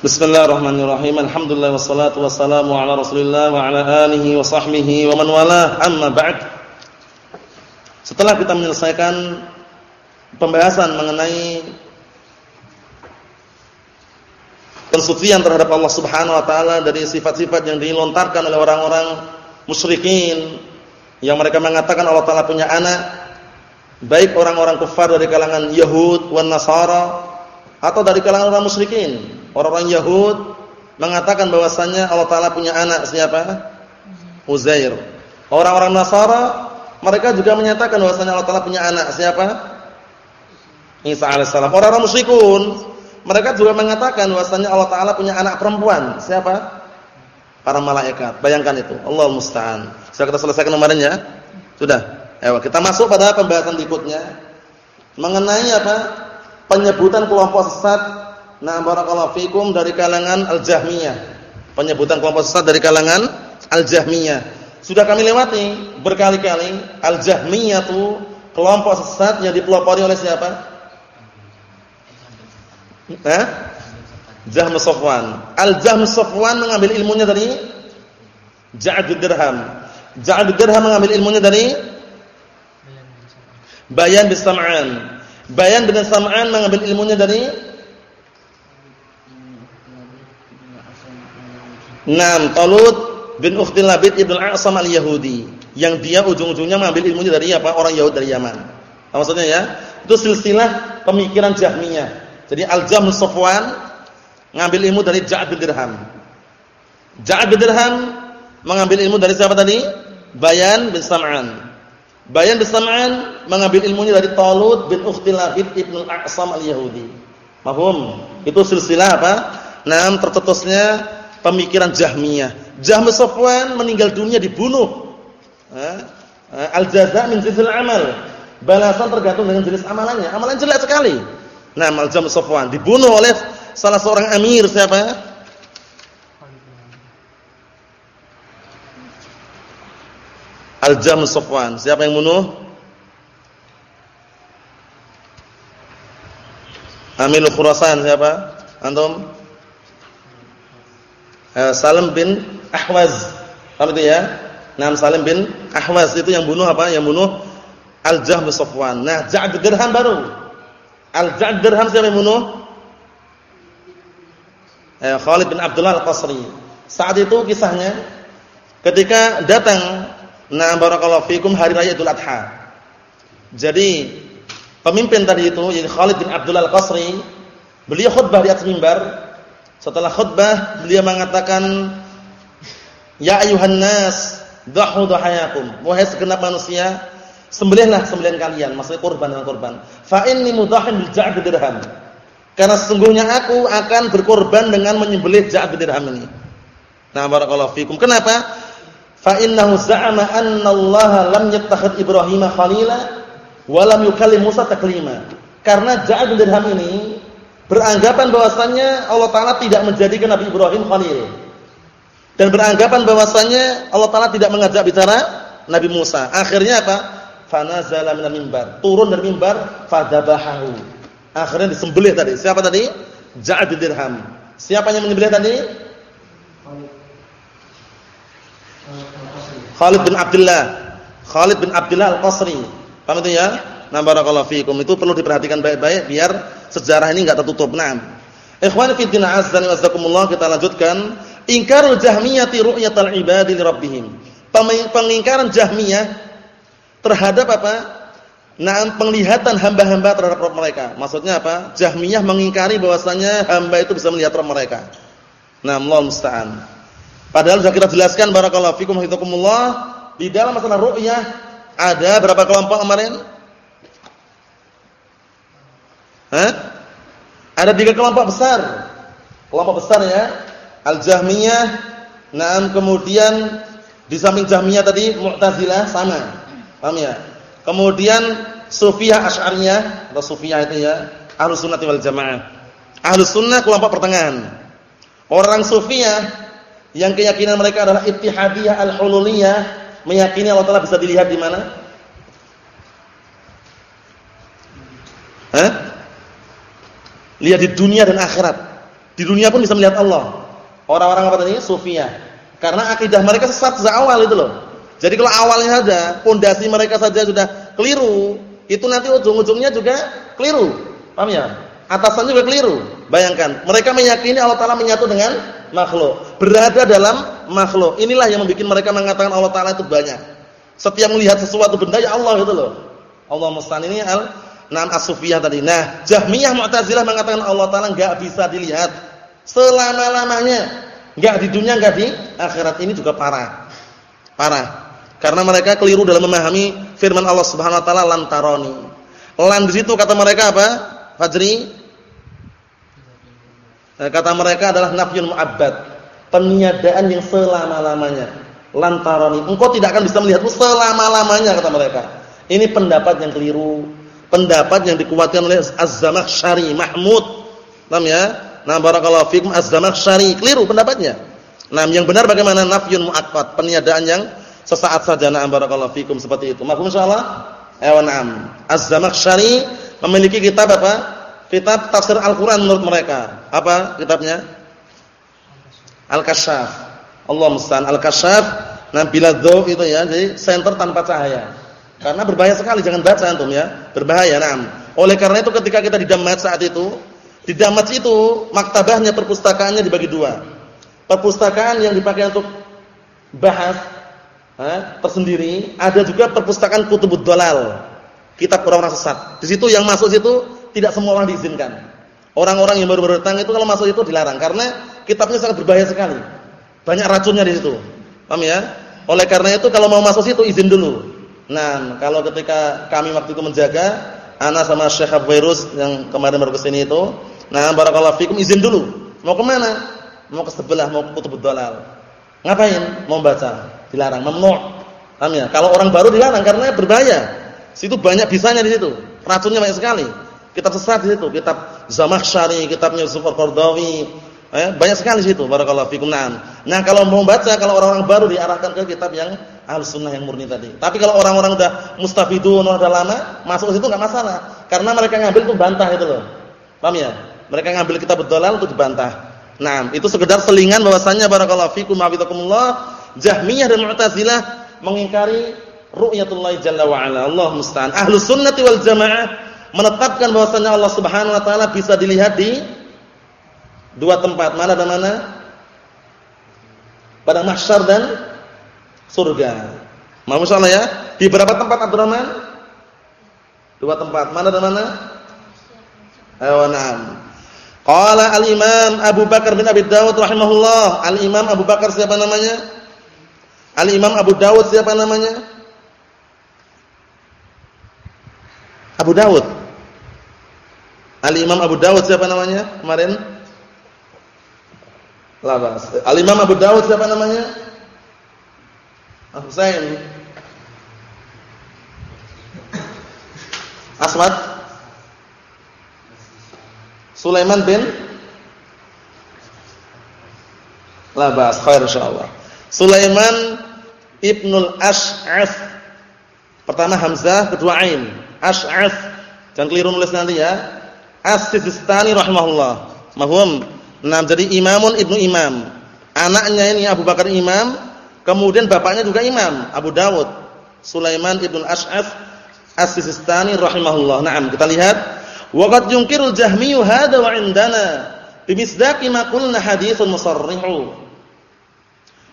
Bismillahirrahmanirrahim. Alhamdulillah wassalatu wassalamu ala Rasulillah wa ala alihi wa sahbihi wa man walah. Amma ba'd. Setelah kita menyelesaikan pembahasan mengenai pensucian terhadap Allah Subhanahu wa taala dari sifat-sifat yang dilontarkan oleh orang-orang musyrikin yang mereka mengatakan Allah taala punya anak, baik orang-orang kafir dari kalangan Yahud wan Nasara atau dari kalangan orang musyrikin Orang-orang Yahud mengatakan bahwasannya Allah taala punya anak siapa? Uzair. Orang-orang Nasara mereka juga menyatakan bahwasannya Allah taala punya anak siapa? Isa alaihissalam. Orang-orang musyrikun mereka juga mengatakan bahwasannya Allah taala punya anak perempuan. Siapa? Para malaikat. Bayangkan itu. Allah musta'an. Sudah kita selesaikan kemarin ya? Sudah. Ayo kita masuk pada pembahasan berikutnya mengenai apa? Penyebutan kelompok sesat Nah, barakallahu fikum dari kalangan Al-Jahmiyah. Penyebutan kelompok sesat dari kalangan Al-Jahmiyah. Sudah kami lewati berkali-kali Al-Jahmiyah itu kelompok sesat yang dipelopori oleh siapa? Eh? Jahm Safwan. Al-Jahm Safwan mengambil ilmunya dari Ja'ad Dirham. Ja'ad Dirham mengambil ilmunya dari Bayan bin Sam'an. Bayan bin Sam'an mengambil ilmunya dari Nam Talut bin Ukhtil Labid Ibn Al-A'sam Al-Yahudi yang dia ujung-ujungnya mengambil ilmunya dari apa? Orang Yahudi dari Yaman. Apa maksudnya ya? Itu silsilah pemikiran Jahmiyah. Jadi Al-Jahm Safwan ngambil ilmu dari Ja'ad bin Dirham. Ja'ad bin Dirham mengambil ilmu dari siapa tadi? Bayan bin Sam'an. Bayan bin Sam'an mengambil ilmunya dari Talut bin Ukhtil Labid Ibn Al-A'sam Al-Yahudi. Mahum? Itu silsilah apa? Nam tercetusnya pemikiran Jahmiyah. Jahm Safwan meninggal dunia dibunuh. Al-jaza' min jinsil amal. Balasan tergantung dengan jenis amalannya. Amalan jelek sekali. Nah, Al-Jahm Safwan dibunuh oleh salah seorang amir siapa? Al-Jahm Safwan. Siapa yang bunuh? Amil Khurasan siapa? Antum? Eh, Salim bin Ahwaz. Paham itu ya? Nam Salim bin Ahwaz itu yang bunuh apa? Yang bunuh Al-Jahm bin Safwan. Nah, Ja'ad Dirham baru. Al-Ja'ad Dirham siapa yang bunuh? Eh, Khalid bin Abdullah Al-Qasri. Saat itu kisahnya ketika datang na barakallahu fikum hari raya Idul Adha. Jadi pemimpin tadi itu yaitu Khalid bin Abdullah Al-Qasri, beliau khutbah di atas mimbar setelah khutbah beliau mengatakan Ya ayuhan nas dhahu dhahayakum wahai segenap manusia sembelihlah sembelihan kalian maksudnya kurban dengan kurban. Fa inni mudhahin bil ja'd dirham. Karena sesungguhnya aku akan berkorban dengan menyembelih ja'd dirham ini. Nah barakallahu fikum. Kenapa? Fa innahu za'ama anna Allah lam yattakhid Ibrahim khalila wa lam yukallim Musa taklima. Karena ja'd dirham ini beranggapan bahwasannya Allah taala tidak menjadikan Nabi Ibrahim khalil. Dan beranggapan bahwasannya Allah taala tidak mengajak bicara Nabi Musa. Akhirnya apa? Fanazala minal mimbar. Turun dari mimbar fadabahahu. Akhirnya disembelih tadi. Siapa tadi? Ja'ad dirham. Siapa yang menyembelih tadi? Khalid bin Abdullah. Khalid bin Abdullah Al-Qasri. Paham itu ya? Nah barakallahu fiikum. Itu perlu diperhatikan baik-baik biar sejarah ini enggak tertutup. Naam. Ikhwan fi din azza wa jazakumullah kita lanjutkan. Ingkarul jahmiyati ru'yatal ibadi li rabbihim. Pengingkaran Jahmiyah terhadap apa? Nah, penglihatan hamba-hamba terhadap Rabb mereka. Maksudnya apa? Jahmiyah mengingkari bahwasanya hamba itu bisa melihat Rabb mereka. Nah, Allah musta'an. Padahal sudah kita jelaskan barakallahu fikum hafizakumullah di dalam masalah ru'yah ada berapa kelompok kemarin? Hah? Ada tiga kelompok besar. Kelompok besar ya. Al-Jahmiyah, Naam kemudian di samping Jahmiyah tadi Mu'tazilah sama. Paham ya? Kemudian Sufiyah Asy'ariyah atau Sufiyah itu ya, Ahlus Sunnah wal Jamaah. Ahlus Sunnah kelompok pertengahan. Orang Sufiyah yang keyakinan mereka adalah Ittihadiyah Al-Hululiyah, meyakini Allah Taala bisa dilihat di mana? Hah? Lihat di dunia dan akhirat. Di dunia pun bisa melihat Allah. Orang-orang apa tadi? Sufiyah. Karena akidah mereka sesat sejak awal itu loh. Jadi kalau awalnya ada pondasi mereka saja sudah keliru, itu nanti ujung-ujungnya juga keliru. Paham ya? Atasan juga keliru. Bayangkan, mereka meyakini Allah Taala menyatu dengan makhluk, berada dalam makhluk. Inilah yang membuat mereka mengatakan Allah Taala itu banyak. Setiap melihat sesuatu benda ya Allah itu loh. Allah musta'an ini al Nam as-Sufiyah tadi. Nah, Jahmiyah Mu'tazilah mengatakan Allah Taala enggak bisa dilihat selama-lamanya. Enggak di dunia, enggak di akhirat. Ini juga parah. Parah. Karena mereka keliru dalam memahami firman Allah Subhanahu wa taala lantaroni. Lan di situ kata mereka apa? Fajri eh, kata mereka adalah nafyun mu'abbad, peniadaan yang selama-lamanya. Lantaroni, engkau tidak akan bisa melihatmu selama-lamanya kata mereka. Ini pendapat yang keliru pendapat yang dikuatkan oleh Az-Zamakhsyari Mahmud. Paham ya? Nah, barakallahu fikum Az-Zamakhsyari keliru pendapatnya. Nah, yang benar bagaimana nafyun muakkad, peniadaan yang sesaat saja nah barakallahu fikum seperti itu. Mafhum insyaallah? Ayo na'am. Az-Zamakhsyari memiliki kitab apa? Kitab tafsir Al-Qur'an menurut mereka. Apa kitabnya? Al-Kasyaf. Allah musta'an Al-Kasyaf. Nah, bila itu ya, jadi center tanpa cahaya. Karena berbahaya sekali, jangan baca antum ya. Berbahaya, nah. Oleh karena itu ketika kita di Damat saat itu, di Damat itu maktabahnya perpustakaannya dibagi dua. Perpustakaan yang dipakai untuk bahas eh, tersendiri, ada juga perpustakaan kutubud dolal, kitab orang-orang sesat. Di situ yang masuk situ tidak semua orang diizinkan. Orang-orang yang baru-baru datang itu kalau masuk itu dilarang karena kitabnya sangat berbahaya sekali. Banyak racunnya di situ. Paham ya? Oleh karena itu kalau mau masuk situ izin dulu. Nah, kalau ketika kami waktu itu menjaga, ana sama Syekh Virus yang kemarin baru ke sini itu, nah barakallahu fikum izin dulu. Mau ke mana? Mau ke sebelah, mau ke Kutubud Dalal. Ngapain? Mau baca. Dilarang, memnu'. Paham ya? Kalau orang baru dilarang karena berbahaya. Situ banyak bisanya di situ. Racunnya banyak sekali. Kitab sesat di situ, kitab Zamakhsyari, kitabnya Yusuf Al-Qardawi, Eh, banyak sekali situ barakallahu fikum. Nah, kalau mau baca kalau orang-orang baru diarahkan ke kitab yang Ahlussunnah yang murni tadi. Tapi kalau orang-orang udah mustafidun, udah lama, masuk situ enggak masalah. Karena mereka ngambil itu bantah itu loh. Paham ya? Mereka ngambil kitab dalal untuk dibantah. Nah, itu sekedar selingan bahwasannya barakallahu fikum hafizakumullah, Jahmiyah dan Mu'tazilah mengingkari ru'yatullah jalla wa ala. Allah musta'an. Ahlus sunnati wal jamaah menetapkan bahwasannya Allah Subhanahu wa taala bisa dilihat di Dua tempat, mana dan mana? Pada mahsyar dan surga. Mau salah ya? Di berapa tempat Abdurrahman? Dua tempat, mana dan mana? Ayo na'am. Qala al-Imam Abu Bakar bin Abi Dawud rahimahullah. Al-Imam Abu Bakar siapa namanya? Al-Imam Abu Dawud siapa namanya? Abu Dawud. Al-Imam Abu Dawud siapa namanya? Kemarin Labas. Al-Imam Abu Dawud siapa namanya? Husain. Aswad. Sulaiman bin Labas, khair insyaallah. Sulaiman Ibnul Ash'af. Pertama Hamzah, kedua Ain. Ash'af. Jangan keliru nulis nanti ya. As-Sistani rahimahullah. Mahum Nah, jadi imamun ibnu imam. Anaknya ini Abu Bakar imam, kemudian bapaknya juga imam, Abu Dawud. Sulaiman ibnu Ash'af As-Sistani rahimahullah. Naam, kita lihat waqad yunkirul Jahmiyyu hadha wa indana bimisdaqi ma qulna haditsun musarrihu.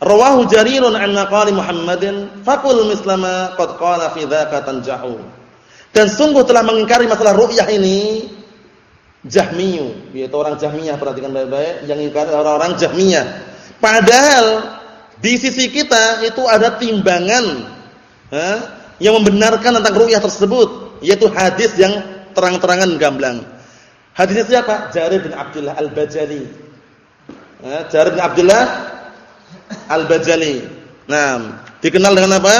Rawahu Jarirun an maqali Muhammadin faqul mislama qad qala fi dzaka tanjahu. Dan sungguh telah mengingkari masalah ru'yah ini Jahmiyu, yaitu orang Jahmiyah, perhatikan baik-baik, yang ingkar orang-orang Jahmiyah. Padahal di sisi kita itu ada timbangan ha, yang membenarkan tentang ru'yah tersebut, yaitu hadis yang terang-terangan gamblang. Hadisnya siapa? Jarir bin Abdullah Al-Bajali. Ha, Jarir bin Abdullah Al-Bajali. Nah, dikenal dengan apa?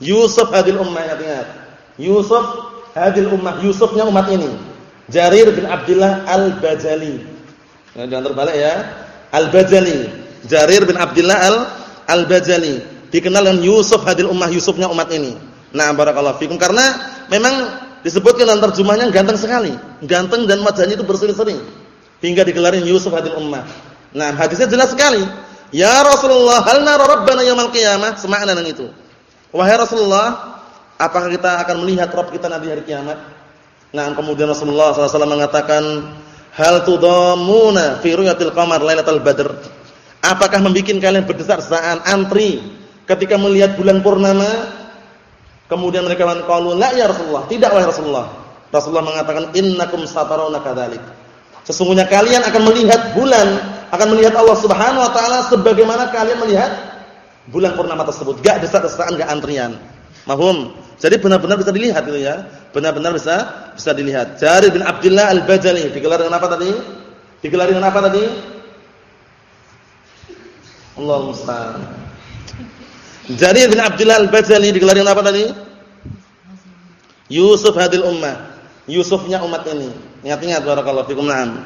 Yusuf hadil ummah, ingat-ingat. Yusuf hadil ummah, Yusufnya umat ini. Jarir bin Abdullah Al-Bajali. Nah, jangan terbalik ya. Al-Bajali. Jarir bin Abdullah Al-Bajali. Dikenal dengan Yusuf hadil ummah, Yusufnya umat ini. Nah, barakallahu fikum karena memang disebutkan dalam terjemahnya ganteng sekali. Ganteng dan wajahnya itu berseri-seri. hingga digelarin Yusuf hadil ummah. Nah, hadisnya jelas sekali. Ya Rasulullah, hal nara rabbana yaumil qiyamah? Semakna dengan itu. Wahai Rasulullah, apakah kita akan melihat Rabb kita nanti hari kiamat? Nah, kemudian Rasulullah SAW mengatakan, hal tudamuna fi ru'yatil qamar lailatul badr? Apakah membuat kalian berdesak-desakan antri ketika melihat bulan purnama? Kemudian mereka qalu, "La ya Rasulullah." Tidak wahai Rasulullah. Rasulullah mengatakan, "Innakum satarawna kadzalik." Sesungguhnya kalian akan melihat bulan, akan melihat Allah Subhanahu wa taala sebagaimana kalian melihat bulan purnama tersebut. Enggak desak-desakan, enggak antrian. Mahum. Jadi benar-benar bisa dilihat itu ya. Benar-benar bisa bisa dilihat. Jarir bin Abdullah Al-Bajali digelar dengan apa tadi? Digelar dengan apa tadi? Allah musta'an. Jarir bin Abdullah Al-Bajali digelar dengan apa tadi? Yusuf hadil ummah. Yusufnya umat ini. Ingat-ingat barakallahu fikum. Naam.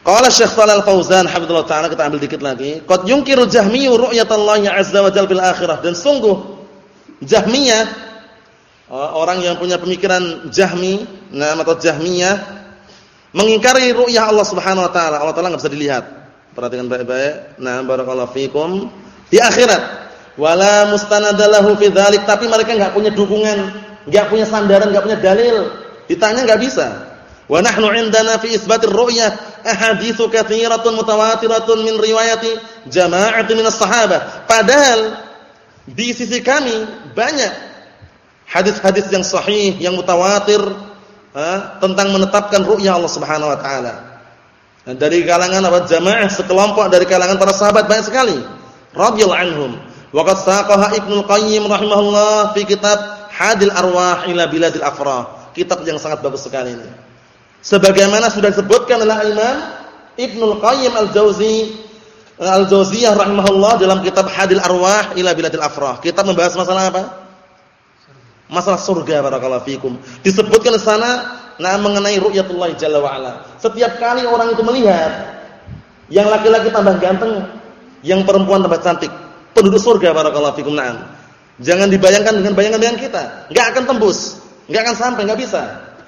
Qala Syekh Shalal Fauzan hafizallahu taala kita ambil dikit lagi. Qad yunkiru Jahmiyyu ru'yatallahi 'azza wa jalla fil akhirah dan sungguh Jahmiyah orang yang punya pemikiran Jahmi, nah atau Jahmiyah mengingkari ru'yah Allah Subhanahu wa taala. Allah taala enggak bisa dilihat. Perhatikan baik-baik. Nah, barakallahu fikum. Di akhirat wala mustanadalahu fi dzalik, tapi mereka enggak punya dukungan, enggak punya sandaran, enggak punya dalil Ditanya enggak bisa. Wa nahnu 'indana fi isbatir ru'yah ahaditsu katsiratun mutawatiratun min riwayati jama'atin minas sahabah. Padahal di sisi kami banyak hadis-hadis yang sahih, yang mutawatir ha, tentang menetapkan ru'yah Allah Subhanahu wa taala. Dari kalangan apa jamaah sekelompok dari kalangan para sahabat banyak sekali radhiyallahu anhum. Wa qad saqaha Ibnu Qayyim rahimahullah fi kitab Hadil Arwah ila Biladil Afrah kitab yang sangat bagus sekali ini. Sebagaimana sudah disebutkan oleh Imam Ibnu Qayyim Al-Jauzi Al-Jauziyah rahimahullah dalam kitab Hadil Arwah ila Biladil Afrah. Kitab membahas masalah apa? Masalah surga barakallahu fikum. Disebutkan di sana nah mengenai ru'yatullah jalla wa ala. Setiap kali orang itu melihat yang laki-laki tambah ganteng, yang perempuan tambah cantik, penduduk surga barakallahu fikum. Naam. Jangan dibayangkan dengan bayangan-bayangan kita, enggak akan tembus. Enggak akan sampai, enggak bisa.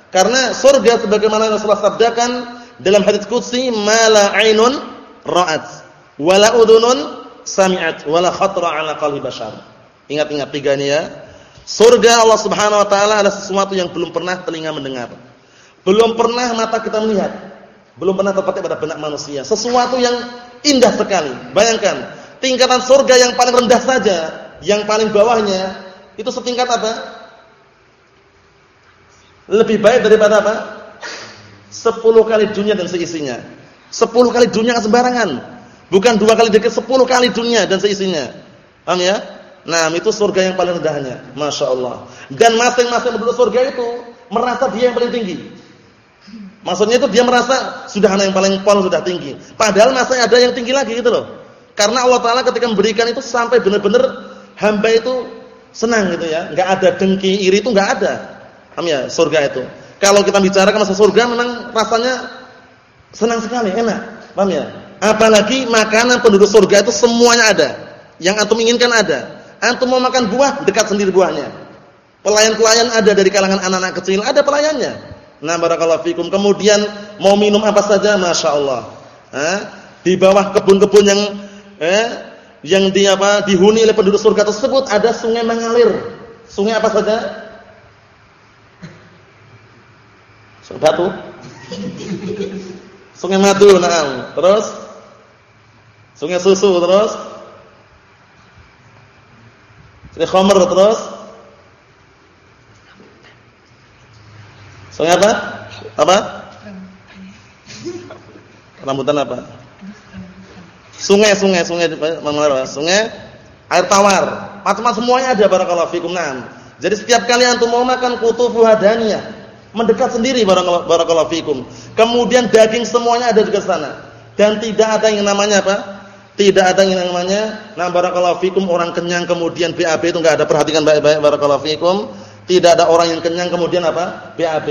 Karena surga sebagaimana Rasulullah sabdakan dalam hadis qudsi, "Mala ainun ra'at, wala udhunun sami'at, wala khatra 'ala qalbi bashar." Ingat-ingat tiga ini ya. Surga Allah Subhanahu wa taala adalah sesuatu yang belum pernah telinga mendengar. Belum pernah mata kita melihat. Belum pernah terpatih pada benak manusia. Sesuatu yang indah sekali. Bayangkan, tingkatan surga yang paling rendah saja, yang paling bawahnya itu setingkat apa? lebih baik daripada apa? Sepuluh kali dunia dan seisinya. Sepuluh kali dunia sembarangan. Bukan dua kali dekat, sepuluh kali dunia dan seisinya. Paham ya? Nah, itu surga yang paling rendahnya. Masya Allah. Dan masing-masing penduduk surga itu merasa dia yang paling tinggi. Maksudnya itu dia merasa sudah anak yang paling pol sudah tinggi. Padahal masih ada yang tinggi lagi gitu loh. Karena Allah Taala ketika memberikan itu sampai benar-benar hamba itu senang gitu ya. Enggak ada dengki, iri itu enggak ada. Paham ya? Surga itu. Kalau kita bicarakan masalah surga memang rasanya senang sekali, enak. Paham ya? Apalagi makanan penduduk surga itu semuanya ada. Yang antum inginkan ada. Antum mau makan buah, dekat sendiri buahnya. Pelayan-pelayan ada dari kalangan anak-anak kecil, ada pelayannya. Nah, barakallahu fikum. Kemudian mau minum apa saja, masya Allah. Eh, di bawah kebun-kebun yang eh, yang di apa dihuni oleh penduduk surga tersebut ada sungai mengalir. Sungai apa saja? Batu. Sungai madu, nah. Terus sungai susu terus. Sungai khamr terus. Sungai apa? Apa? Rambutan apa? Sungai, sungai, sungai, sungai air tawar. Macam-macam semuanya ada barakallahu fikum. Naam. Jadi setiap kali antum mau makan kutufu hadaniyah mendekat sendiri barakallahu fikum. Kemudian daging semuanya ada di sana. Dan tidak ada yang namanya apa? Tidak ada yang namanya nah barakallahu fikum orang kenyang kemudian BAB itu enggak ada. Perhatikan baik-baik barakallahu fikum. Tidak ada orang yang kenyang kemudian apa? BAB.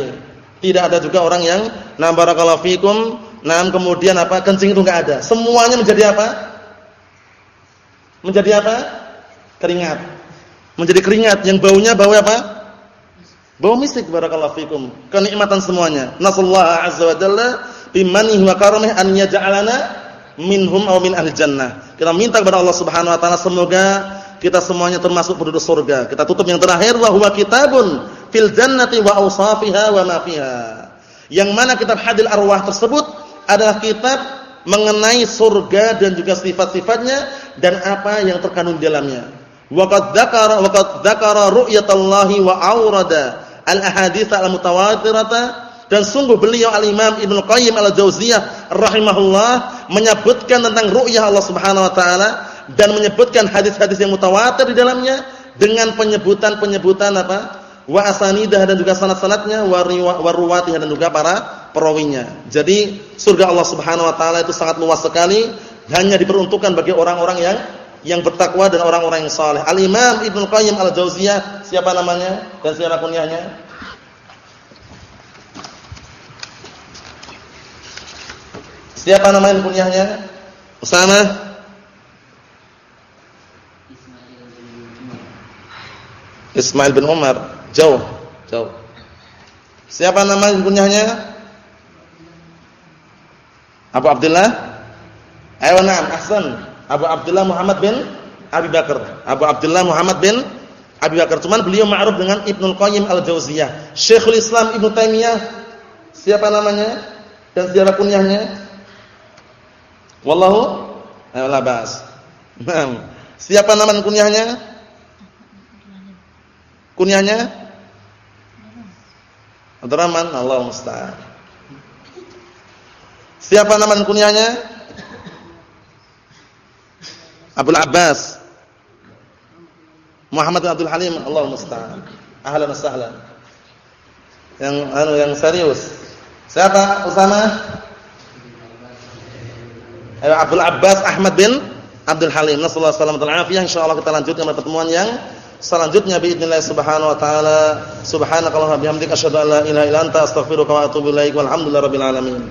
Tidak ada juga orang yang nah barakallahu fikum, nah kemudian apa? kencing itu enggak ada. Semuanya menjadi apa? Menjadi apa? Keringat. Menjadi keringat yang baunya bau apa? Bau misik barakallahu fikum. Kenikmatan semuanya. Nasallahu azza wa jalla bimanihi wa karamih an yaj'alana minhum aw min ahli jannah. Kita minta kepada Allah Subhanahu wa taala semoga kita semuanya termasuk penduduk surga. Kita tutup yang terakhir wa huwa kitabun fil jannati wa awsafiha wa ma fiha. Yang mana kitab Hadil Arwah tersebut adalah kitab mengenai surga dan juga sifat-sifatnya dan apa yang terkandung di dalamnya. Wa qad dzakara wa qad dzakara ru'yatallahi wa aurada al-ahadits al-mutawatirata dan sungguh beliau al-Imam Ibnu Qayyim al-Jauziyah rahimahullah menyebutkan tentang ru'yah Allah Subhanahu wa taala dan menyebutkan hadis-hadis yang mutawatir di dalamnya dengan penyebutan-penyebutan apa? wa asanidah dan juga sanad-sanadnya wa dan juga para perawinya. Jadi surga Allah Subhanahu wa taala itu sangat luas sekali, hanya diperuntukkan bagi orang-orang yang yang bertakwa dan orang-orang yang saleh. Al-Imam Ibnu Qayyim Al-Jauziyah, siapa namanya dan siapa kunyahnya? Siapa nama kunyahnya? Usama? Ismail bin Umar. Jauh, jauh. Siapa nama kunyahnya? Abu Abdullah? Ayo na'am, ahsan. Abu Abdullah Muhammad bin Abi Bakar. Abu Abdullah Muhammad bin Abi Bakar. Cuman beliau ma'ruf dengan Ibnu Qayyim Al-Jauziyah. Syekhul Islam Ibnu Taimiyah. Siapa namanya? Dan siapa kunyahnya? Wallahu. Naam. Siapa nama kunyahnya? Kunyahnya? Abdurrahman, Allah musta'an. Siapa nama kunyahnya? Abdul Abbas. Muhammad bin Abdul Halim, Allah musta'an. Ahlan wa sahlan. Yang anu yang serius. Siapa? Usama? Abdul Abbas Ahmad bin Abdul Halim. Nasallahu alaihi wasallam Insyaallah kita lanjutkan pertemuan yang selanjutnya باذنillah subhanahu wa taala. Subhanakallahumma bihamdika asyhadu an la ilaha illa anta astaghfiruka wa atubu ilaik. Walhamdulillahirabbil alamin.